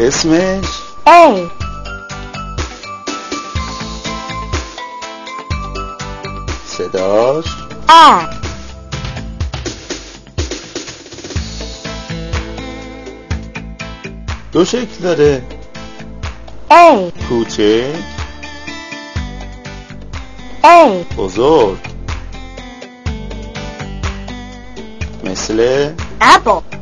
اسمش؟ A صداش؟ A دو شکل داره. A کوچک. A بزرگ. مثل؟ Apple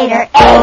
alligator. A